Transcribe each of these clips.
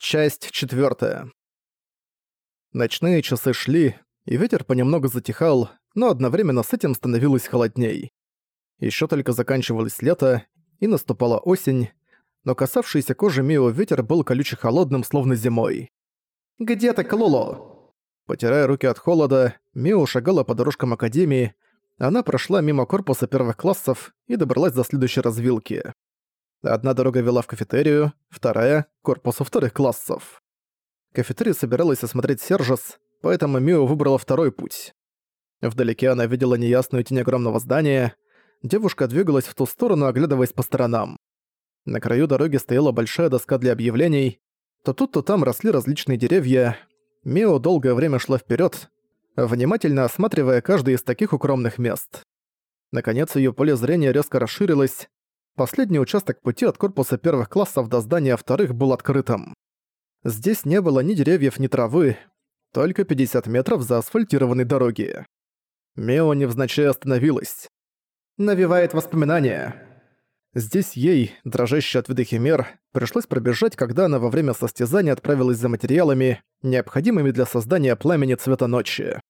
Часть четвертая. Ночные часы шли, и ветер понемногу затихал, но одновременно с этим становилось холодней. Еще только заканчивалось лето, и наступала осень, но касавшийся кожи Мио ветер был колюче-холодным, словно зимой. «Где ты, Клуло?» Потирая руки от холода, Мио шагала по дорожкам Академии, она прошла мимо корпуса первых классов и добралась до следующей развилки. Одна дорога вела в кафетерию, вторая — корпусу вторых классов. Кафетерия собиралась осмотреть Сержес, поэтому Мио выбрала второй путь. Вдалеке она видела неясную тень огромного здания. Девушка двигалась в ту сторону, оглядываясь по сторонам. На краю дороги стояла большая доска для объявлений. То тут, то там росли различные деревья. Мио долгое время шла вперед, внимательно осматривая каждый из таких укромных мест. Наконец ее поле зрения резко расширилось, Последний участок пути от корпуса первых классов до здания вторых был открытым. Здесь не было ни деревьев, ни травы, только 50 метров за асфальтированной дороги. Мео невзначай остановилась. Навевает воспоминания. Здесь ей, дрожащей от вида химер, пришлось пробежать, когда она во время состязания отправилась за материалами, необходимыми для создания пламени цвета ночи.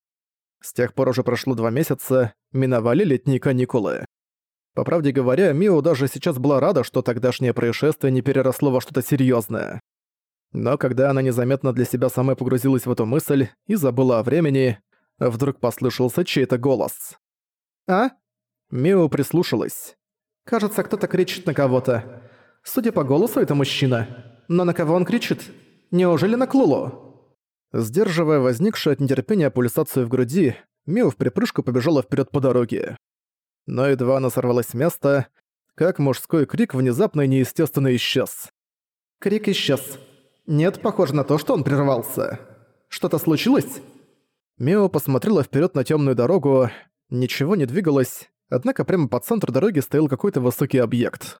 С тех пор уже прошло два месяца, миновали летние каникулы. По правде говоря, Мио даже сейчас была рада, что тогдашнее происшествие не переросло во что-то серьёзное. Но когда она незаметно для себя самой погрузилась в эту мысль и забыла о времени, вдруг послышался чей-то голос. «А?» Мио прислушалась. «Кажется, кто-то кричит на кого-то. Судя по голосу, это мужчина. Но на кого он кричит? Неужели на Клулу?» Сдерживая возникшую от нетерпения пульсацию в груди, Мио в припрыжку побежала вперед по дороге но едва она сорвалась с места, как мужской крик внезапно и неестественно исчез. Крик исчез. Нет, похоже на то, что он прервался. Что-то случилось? Мео посмотрела вперед на темную дорогу, ничего не двигалось, однако прямо по центру дороги стоял какой-то высокий объект.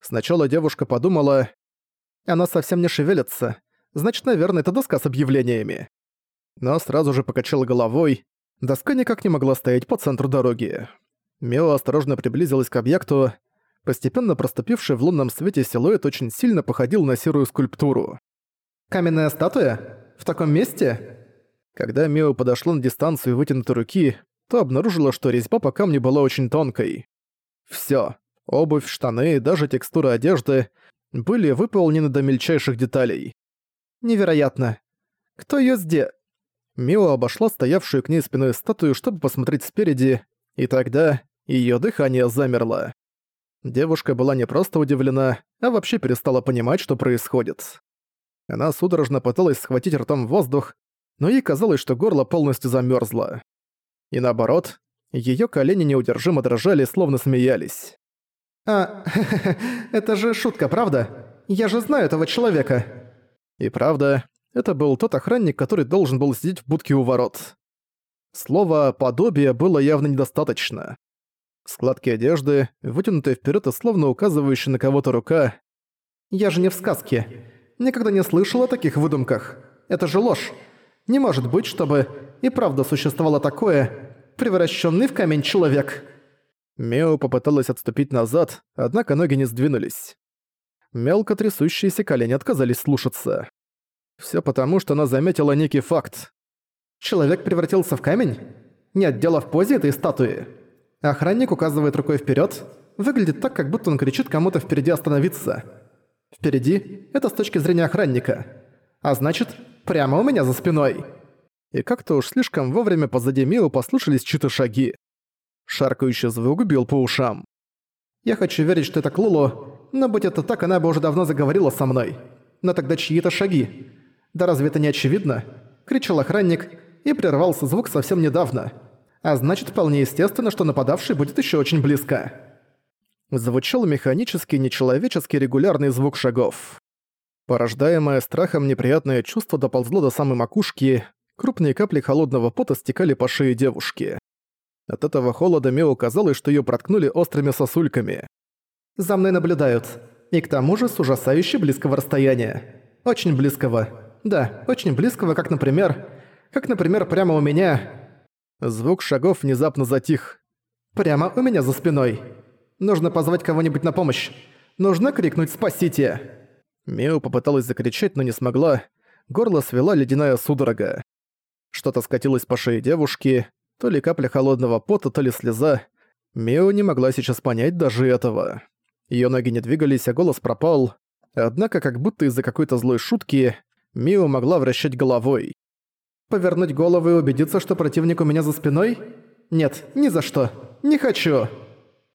Сначала девушка подумала, она совсем не шевелится, значит, наверное, это доска с объявлениями. Но сразу же покачала головой, доска никак не могла стоять по центру дороги. Мео осторожно приблизилась к объекту. Постепенно проступивший в лунном свете силуэт очень сильно походил на серую скульптуру. «Каменная статуя? В таком месте?» Когда Мео подошла на дистанцию вытянутой руки, то обнаружила, что резьба по камню была очень тонкой. Всё. Обувь, штаны, даже текстура одежды были выполнены до мельчайших деталей. Невероятно. Кто её сде... Мио обошла стоявшую к ней спиной статую, чтобы посмотреть спереди, и тогда Её дыхание замерло. Девушка была не просто удивлена, а вообще перестала понимать, что происходит. Она судорожно пыталась схватить ртом воздух, но ей казалось, что горло полностью замёрзло. И наоборот, её колени неудержимо дрожали, словно смеялись. «А, это же шутка, правда? Я же знаю этого человека!» И правда, это был тот охранник, который должен был сидеть в будке у ворот. Слова «подобие» было явно недостаточно. Складки одежды, вытянутые вперед и словно указывающие на кого-то рука. «Я же не в сказке. Никогда не слышал о таких выдумках. Это же ложь. Не может быть, чтобы и правда существовало такое, превращенный в камень человек». Мео попыталась отступить назад, однако ноги не сдвинулись. Мелко трясущиеся колени отказались слушаться. Все потому, что она заметила некий факт. Человек превратился в камень? Нет дела в позе этой статуи. Охранник указывает рукой вперед. Выглядит так, как будто он кричит кому-то впереди остановиться. Впереди – это с точки зрения охранника. А значит, прямо у меня за спиной. И как-то уж слишком вовремя позади Мио послышались чьи-то шаги. Шаркающий звук бил по ушам. Я хочу верить, что это Клулу, но будь это так, она бы уже давно заговорила со мной. Но тогда чьи-то шаги. Да разве это не очевидно? Кричал охранник, и прервался звук совсем недавно а значит вполне естественно, что нападавший будет еще очень близко. Звучал механический, нечеловеческий регулярный звук шагов. Порождаемое страхом неприятное чувство доползло до самой макушки, крупные капли холодного пота стекали по шее девушки. От этого холода Мео казалось, что ее проткнули острыми сосульками. «За мной наблюдают. И к тому же с ужасающе близкого расстояния. Очень близкого. Да, очень близкого, как, например... Как, например, прямо у меня... Звук шагов внезапно затих. «Прямо у меня за спиной. Нужно позвать кого-нибудь на помощь. Нужно крикнуть «Спасите!». Мио попыталась закричать, но не смогла. Горло свела ледяная судорога. Что-то скатилось по шее девушки, то ли капля холодного пота, то ли слеза. Мио не могла сейчас понять даже этого. Её ноги не двигались, а голос пропал. Однако, как будто из-за какой-то злой шутки, Мио могла вращать головой. «Повернуть голову и убедиться, что противник у меня за спиной? Нет, ни за что. Не хочу!»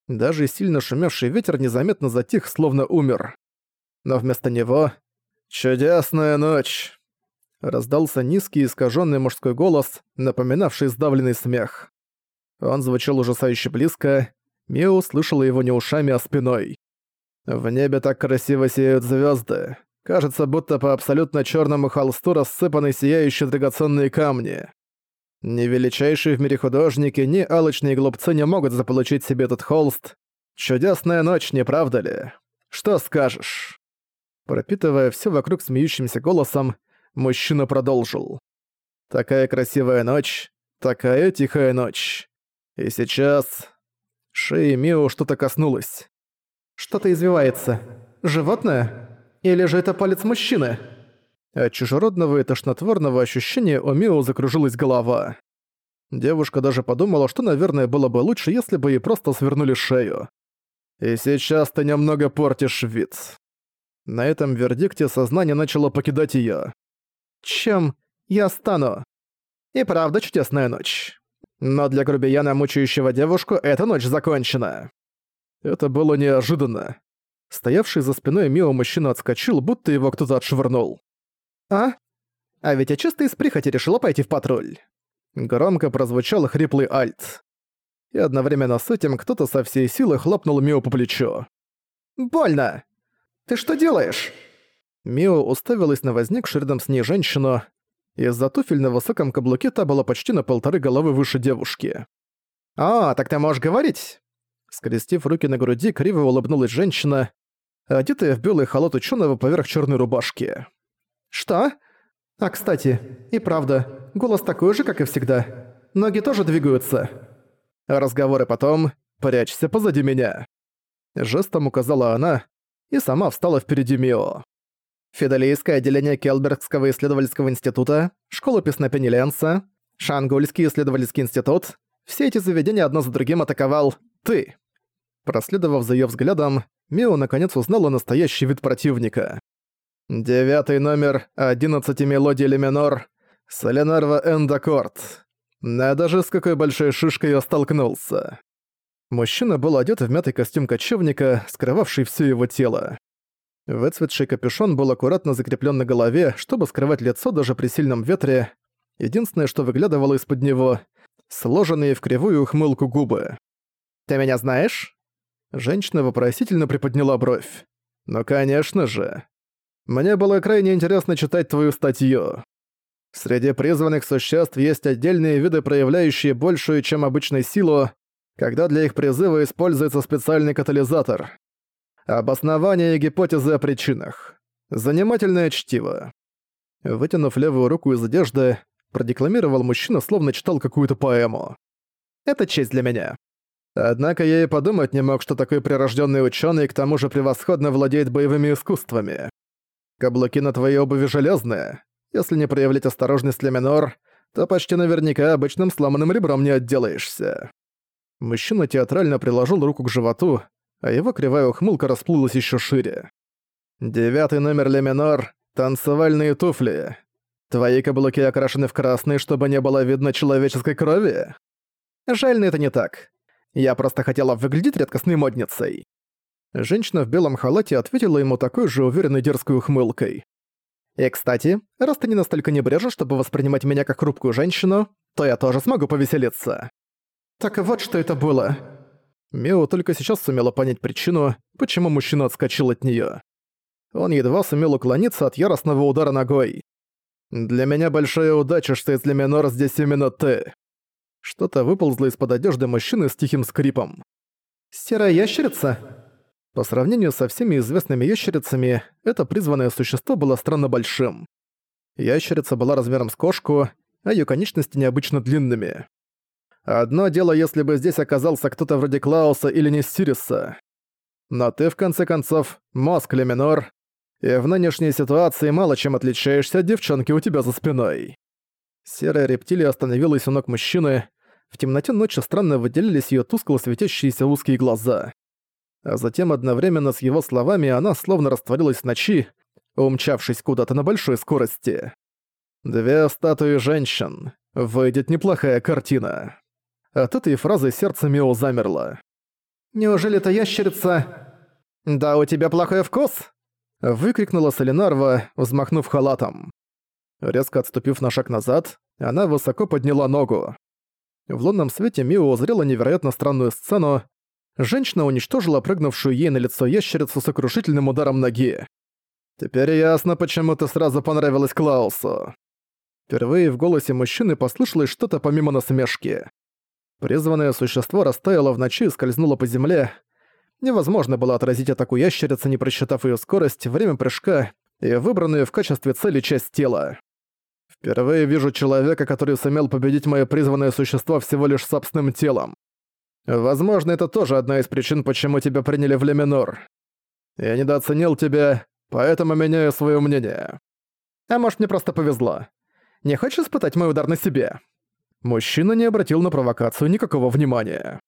Даже сильно шумевший ветер незаметно затих, словно умер. Но вместо него... «Чудесная ночь!» Раздался низкий искаженный мужской голос, напоминавший сдавленный смех. Он звучал ужасающе близко, Мио услышала его не ушами, а спиной. В небе так красиво сияют звезды. Кажется, будто по абсолютно черному холсту рассыпаны сияющие драгоценные камни. Ни величайшие в мире художники, ни алочные глупцы не могут заполучить себе этот холст. Чудесная ночь, не правда ли? Что скажешь?» Пропитывая все вокруг смеющимся голосом, мужчина продолжил. «Такая красивая ночь, такая тихая ночь. И сейчас...» Шеи Мио что-то коснулось. Что-то извивается. Животное? Или же это палец мужчины? От чужеродного и тошнотворного ощущения у Мио закружилась голова. Девушка даже подумала, что, наверное, было бы лучше, если бы ей просто свернули шею. «И сейчас ты немного портишь вид». На этом вердикте сознание начало покидать её. «Чем я стану?» «И правда чудесная ночь. Но для грубияна, мучающего девушку, эта ночь закончена». Это было неожиданно. Стоявший за спиной Мио мужчина отскочил, будто его кто-то отшвырнул. «А? А ведь я чисто из прихоти решила пойти в патруль». Громко прозвучал хриплый альт. И одновременно с этим кто-то со всей силы хлопнул Мио по плечу. «Больно! Ты что делаешь?» Мио уставилась на возникшую рядом с ней женщину. Из-за туфель на высоком каблуке та была почти на полторы головы выше девушки. «А, так ты можешь говорить?» Скрестив руки на груди, криво улыбнулась женщина, одетая в белый халат ученого поверх черной рубашки. «Что? А, кстати, и правда, голос такой же, как и всегда. Ноги тоже двигаются. Разговоры потом. Прячься позади меня». Жестом указала она и сама встала впереди Мио. Фидалийское отделение Келбергского исследовательского института, школа песнопения Ленса, Шангульский исследовательский институт – все эти заведения одно за другим атаковал ты!» Проследовав за её взглядом, Мио наконец узнала настоящий вид противника. «Девятый номер, одиннадцати мелодий Леминор, Соленарва Эндакорд. Надо же, с какой большой шишкой я столкнулся!» Мужчина был одет в мятый костюм кочевника, скрывавший всё его тело. Выцветший капюшон был аккуратно закреплён на голове, чтобы скрывать лицо даже при сильном ветре. Единственное, что выглядывало из-под него — сложенные в кривую ухмылку губы. «Ты меня знаешь?» Женщина вопросительно приподняла бровь. «Ну, конечно же. Мне было крайне интересно читать твою статью. Среди призванных существ есть отдельные виды, проявляющие большую, чем обычную силу, когда для их призыва используется специальный катализатор. Обоснование и гипотезы о причинах. Занимательное чтиво». Вытянув левую руку из одежды, продекламировал мужчина, словно читал какую-то поэму. «Это честь для меня. Однако я и подумать не мог, что такой прирожденный ученый к тому же превосходно владеет боевыми искусствами. Каблуки на твоей обуви железные. Если не проявлять осторожность для минор, то почти наверняка обычным сломанным ребром не отделаешься. Мужчина театрально приложил руку к животу, а его кривая ухмылка расплылась еще шире. Девятый номер для минор — танцевальные туфли. Твои каблуки окрашены в красный, чтобы не было видно человеческой крови? Жаль, но это не так. Я просто хотела выглядеть редкостной модницей». Женщина в белом халате ответила ему такой же уверенной дерзкой ухмылкой. «И, кстати, раз ты не настолько небрежен, чтобы воспринимать меня как хрупкую женщину, то я тоже смогу повеселиться». «Так вот что это было». Мео только сейчас сумела понять причину, почему мужчина отскочил от неё. Он едва сумел уклониться от яростного удара ногой. «Для меня большая удача, что из Леминора здесь именно ты». Что-то выползло из-под одежды мужчины с тихим скрипом. «Серая ящерица?» По сравнению со всеми известными ящерицами, это призванное существо было странно большим. Ящерица была размером с кошку, а её конечности необычно длинными. Одно дело, если бы здесь оказался кто-то вроде Клауса или Нестириса. Но ты, в конце концов, мозг Леминор. И в нынешней ситуации мало чем отличаешься от девчонки у тебя за спиной. Серая рептилия остановилась у ног мужчины. В темноте ночи странно выделились ее тускло светящиеся узкие глаза. А затем одновременно с его словами она словно растворилась в ночи, умчавшись куда-то на большой скорости. Две статуи женщин. Выйдет неплохая картина. От этой фразы сердце Мио замерло. «Неужели это ящерица?» «Да у тебя плохой вкус?» Выкрикнула Солинарва, взмахнув халатом. Резко отступив на шаг назад, она высоко подняла ногу. В лунном свете Мио узрела невероятно странную сцену. Женщина уничтожила прыгнувшую ей на лицо ящерицу сокрушительным ударом ноги. «Теперь ясно, почему ты сразу понравилась Клаусу». Впервые в голосе мужчины послышалось что-то помимо насмешки. Призванное существо растаяло в ночи и скользнуло по земле. Невозможно было отразить атаку ящерицы, не просчитав ее скорость, время прыжка и выбранную в качестве цели часть тела. Впервые вижу человека, который сумел победить мое призванное существо всего лишь собственным телом. Возможно, это тоже одна из причин, почему тебя приняли в Леминор. Я недооценил тебя, поэтому меняю свое мнение. А может, мне просто повезло. Не хочешь испытать мой удар на себе?» Мужчина не обратил на провокацию никакого внимания.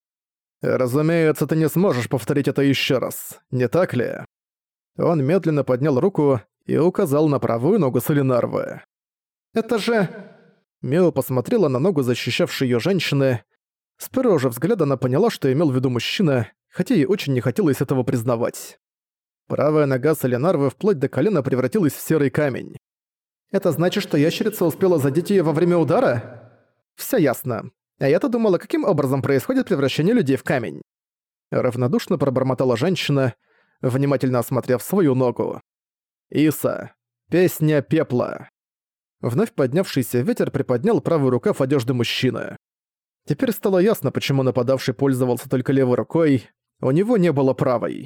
«Разумеется, ты не сможешь повторить это еще раз, не так ли?» Он медленно поднял руку и указал на правую ногу Солинарвы. «Это же...» Мео посмотрела на ногу защищавшей ее женщины. С первого же взгляда она поняла, что имел в виду мужчина, хотя ей очень не хотелось этого признавать. Правая нога Солинарвы вплоть до колена превратилась в серый камень. Это значит, что ящерица успела задеть её во время удара? Всё ясно. А я-то думала, каким образом происходит превращение людей в камень. Равнодушно пробормотала женщина, внимательно осмотрев свою ногу. Иса. Песня пепла. Вновь поднявшийся ветер приподнял правый рукав одежды мужчины. Теперь стало ясно, почему нападавший пользовался только левой рукой, у него не было правой.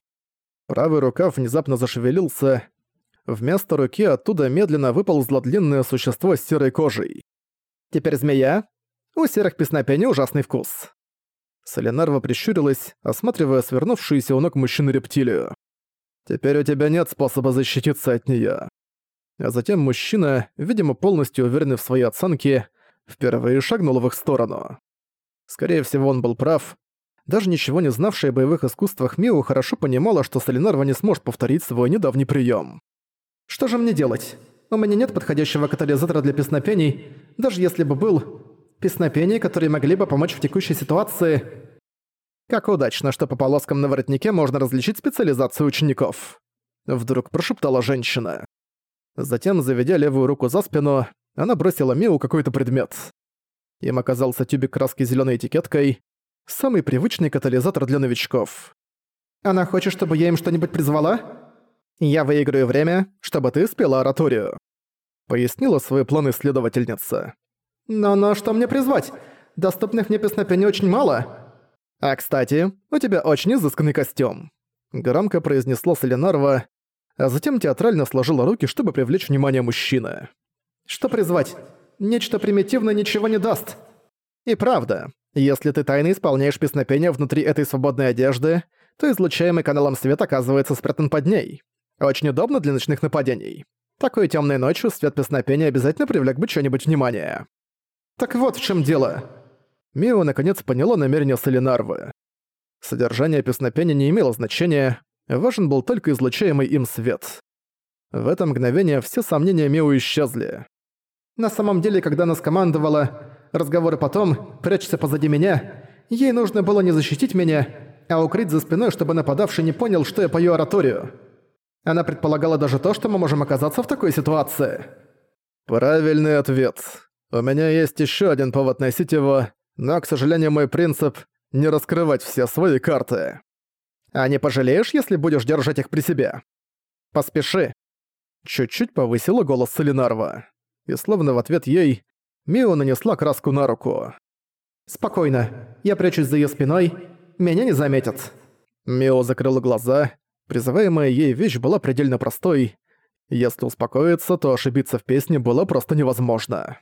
Правый рукав внезапно зашевелился, Вместо руки оттуда медленно выползло длинное существо с серой кожей. «Теперь змея? У серых песнопений ужасный вкус». Соленарва прищурилась, осматривая свернувшуюся у ног мужчины рептилию. «Теперь у тебя нет способа защититься от неё». А затем мужчина, видимо полностью уверенный в своей оценке, впервые шагнул в их сторону. Скорее всего, он был прав. Даже ничего не знавшая о боевых искусствах Миу хорошо понимала, что Солинарва не сможет повторить свой недавний прием. Что же мне делать? У меня нет подходящего катализатора для песнопений, даже если бы был. Песнопений, которые могли бы помочь в текущей ситуации. Как удачно, что по полоскам на воротнике можно различить специализацию учеников. Вдруг прошептала женщина. Затем, заведя левую руку за спину, она бросила Миу какой-то предмет. Им оказался тюбик краски зеленой этикеткой, самый привычный катализатор для новичков. «Она хочет, чтобы я им что-нибудь призвала?» «Я выиграю время, чтобы ты спела ораторию», — пояснила свой план исследовательница. «Но на что мне призвать? Доступных мне песнопений очень мало. А, кстати, у тебя очень изысканный костюм», — громко произнесла Соленарва, а затем театрально сложила руки, чтобы привлечь внимание мужчины. «Что призвать? Нечто примитивное ничего не даст». «И правда, если ты тайно исполняешь песнопение внутри этой свободной одежды, то излучаемый каналом свет оказывается спрятан под ней. Очень удобно для ночных нападений. Такой темной ночью свет песнопения обязательно привлек бы что-нибудь внимание. Так вот в чем дело. Мио наконец поняла намерение Солинарвы. Содержание песнопения не имело значения, важен был только излучаемый им свет. В это мгновение все сомнения Мио исчезли. На самом деле, когда она скомандовала «разговоры потом, прячься позади меня», ей нужно было не защитить меня, а укрыть за спиной, чтобы нападавший не понял, что я пою ораторию. Она предполагала даже то, что мы можем оказаться в такой ситуации. Правильный ответ. У меня есть еще один повод носить его, но, к сожалению, мой принцип — не раскрывать все свои карты. А не пожалеешь, если будешь держать их при себе? Поспеши. Чуть-чуть повысила голос Солинарва. И словно в ответ ей, Мио нанесла краску на руку. «Спокойно. Я прячусь за её спиной. Меня не заметят». Мио закрыла глаза Призываемая ей вещь была предельно простой. Если успокоиться, то ошибиться в песне было просто невозможно.